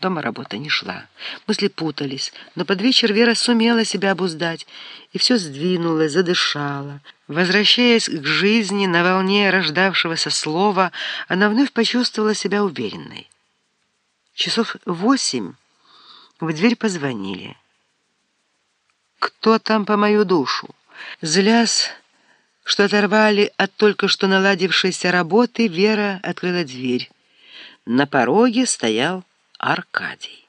Дома работа не шла. Мысли путались, но под вечер Вера сумела себя обуздать, и все сдвинулось, задышала. Возвращаясь к жизни на волне рождавшегося слова, она вновь почувствовала себя уверенной. Часов восемь в дверь позвонили. «Кто там по мою душу?» Злясь, что оторвали от только что наладившейся работы, Вера открыла дверь. На пороге стоял Аркадий.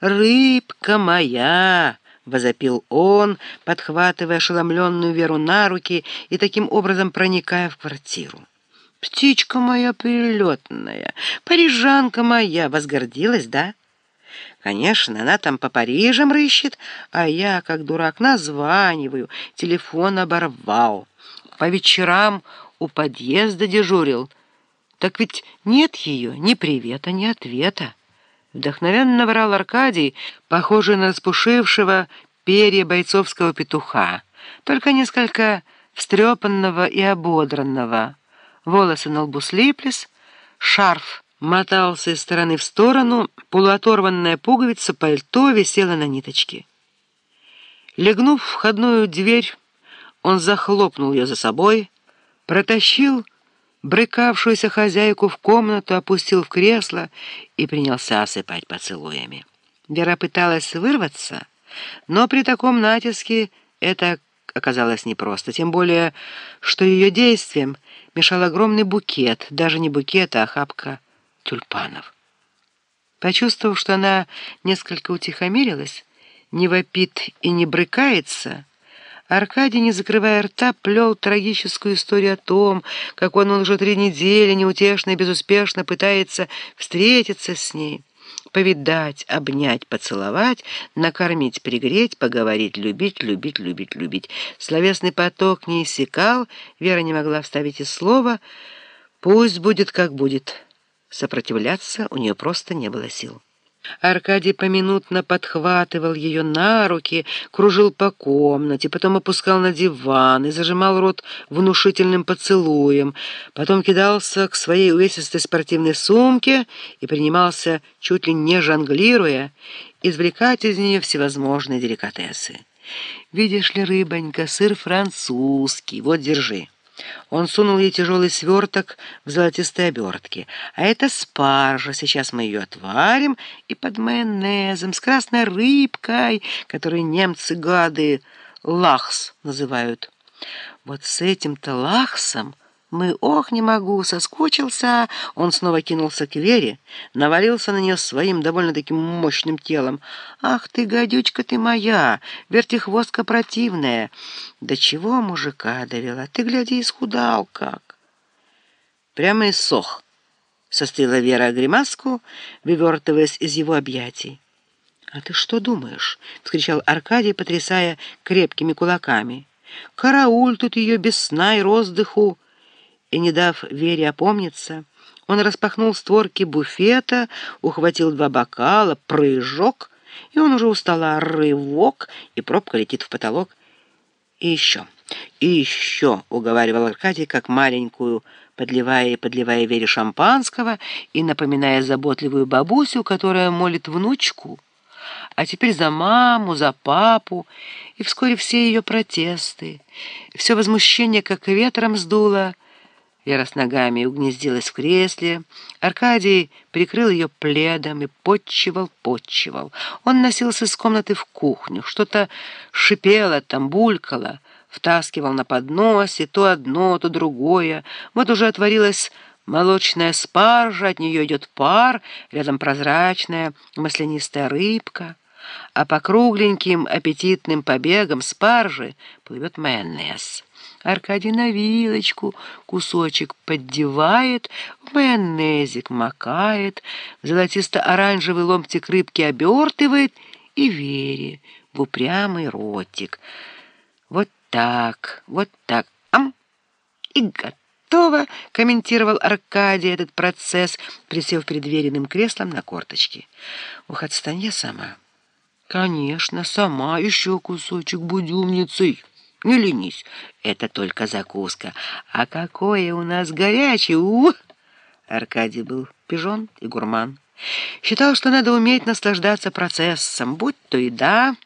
«Рыбка моя!» — возопил он, подхватывая ошеломленную Веру на руки и таким образом проникая в квартиру. «Птичка моя прилетная, парижанка моя!» — возгордилась, да? Конечно, она там по Парижам рыщет, а я, как дурак, названиваю, телефон оборвал. По вечерам у подъезда дежурил. Так ведь нет ее ни привета, ни ответа. Вдохновенно врал Аркадий, похожий на распушившего перья бойцовского петуха, только несколько встрепанного и ободранного. Волосы на лбу слиплись, шарф мотался из стороны в сторону, полуоторванная пуговица пальто висела на ниточке. Легнув в входную дверь, он захлопнул ее за собой, протащил брыкавшуюся хозяйку в комнату, опустил в кресло и принялся осыпать поцелуями. Вера пыталась вырваться, но при таком натиске это оказалось непросто, тем более, что ее действием мешал огромный букет, даже не букет, а охапка тюльпанов. Почувствовав, что она несколько утихомирилась, не вопит и не брыкается, Аркадий, не закрывая рта, плел трагическую историю о том, как он уже три недели неутешно и безуспешно пытается встретиться с ней, повидать, обнять, поцеловать, накормить, пригреть, поговорить, любить, любить, любить, любить. Словесный поток не иссякал, Вера не могла вставить и слова «пусть будет, как будет». Сопротивляться у нее просто не было сил. Аркадий поминутно подхватывал ее на руки, кружил по комнате, потом опускал на диван и зажимал рот внушительным поцелуем, потом кидался к своей увесистой спортивной сумке и принимался, чуть ли не жонглируя, извлекать из нее всевозможные деликатесы. «Видишь ли, рыбонька, сыр французский, вот, держи». Он сунул ей тяжелый сверток в золотистой обертке. «А это спаржа. Сейчас мы ее отварим и под майонезом, с красной рыбкой, которую немцы-гады лахс называют. Вот с этим-то лахсом...» Мы, ох, не могу, соскучился. Он снова кинулся к Вере, навалился на нее своим довольно таким мощным телом. Ах ты, гадючка ты моя, вертихвостка противная. Да чего мужика довела? Ты, гляди, исхудал как. Прямо из сох, состыла Вера гримаску, вывертываясь из его объятий. «А ты что думаешь?» — вскричал Аркадий, потрясая крепкими кулаками. «Карауль тут ее без сна и роздыху!» И, не дав Вере опомниться, он распахнул створки буфета, ухватил два бокала, прыжок, и он уже у рывок, и пробка летит в потолок. И еще, и еще, уговаривал Аркадий, как маленькую, подливая и подливая Вере шампанского и напоминая заботливую бабусю, которая молит внучку, а теперь за маму, за папу, и вскоре все ее протесты, все возмущение как ветром сдуло, Вера с ногами угнездилась в кресле. Аркадий прикрыл ее пледом и подчивал, подчивал. Он носился из комнаты в кухню, что-то шипело там, булькало, втаскивал на подносе то одно, то другое. Вот уже отворилась молочная спаржа, от нее идет пар, рядом прозрачная маслянистая рыбка, а по кругленьким аппетитным побегам спаржи плывет майонез. Аркадий на вилочку кусочек поддевает, в майонезик макает, золотисто-оранжевый ломтик рыбки обертывает и Вере в упрямый ротик. Вот так, вот так, ам, и готово, комментировал Аркадий этот процесс, присев перед веренным креслом на корточки. Ух, отстань я сама. Конечно, сама еще кусочек будь умницей. Не ленись, это только закуска. А какое у нас горячее! У! Аркадий был пижон и гурман. Считал, что надо уметь наслаждаться процессом, будь то еда,